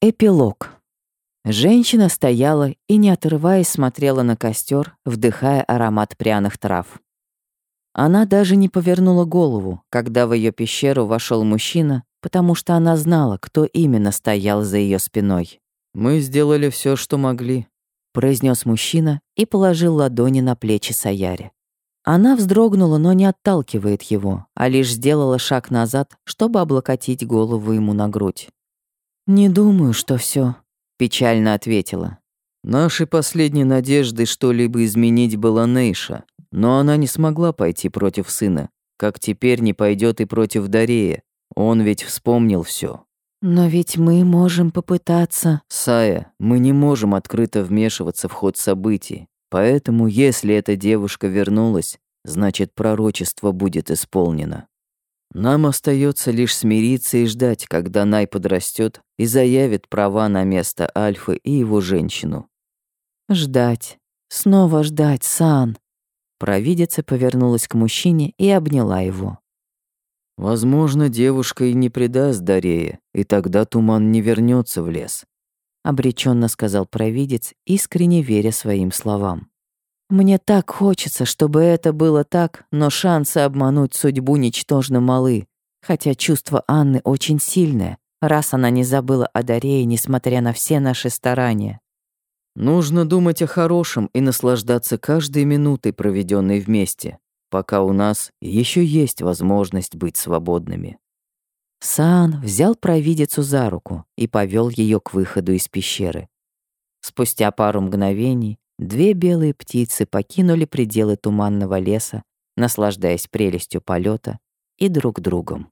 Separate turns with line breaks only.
Эпилог. Женщина стояла и, не отрываясь, смотрела на костер, вдыхая аромат пряных трав. Она даже не повернула голову, когда в ее пещеру вошел мужчина, потому что она знала, кто именно стоял за ее спиной.
«Мы сделали все, что могли», —
произнес мужчина и положил ладони на плечи Саяри. Она вздрогнула, но не отталкивает его, а лишь сделала шаг назад, чтобы облокотить голову ему на грудь. «Не думаю, что все, печально ответила.
Нашей последней надеждой что-либо изменить была Нейша, но она не смогла пойти против сына, как теперь не пойдет и против Дарея. Он ведь вспомнил все.
Но ведь мы можем попытаться.
Сая, мы не можем открыто вмешиваться в ход событий. Поэтому, если эта девушка вернулась, значит, пророчество будет исполнено. Нам остается лишь смириться и ждать, когда Най подрастет и заявит права на место Альфы и его женщину.
Ждать. Снова ждать, Сан. Провидица повернулась к мужчине и обняла его.
Возможно, девушка и не предаст Дарея, и тогда туман не вернется в лес.
Обреченно сказал провидец, искренне веря своим словам. Мне так хочется, чтобы это было так, но шансы обмануть судьбу ничтожно малы, хотя чувство Анны очень сильное, раз она не забыла о Дарее, несмотря на все наши старания.
Нужно думать о хорошем и наслаждаться каждой минутой, проведенной вместе, пока у нас еще есть возможность быть свободными.
Сан взял провидицу за руку и повел ее к выходу из пещеры. Спустя пару мгновений две белые птицы покинули пределы туманного леса, наслаждаясь прелестью полета и друг другом.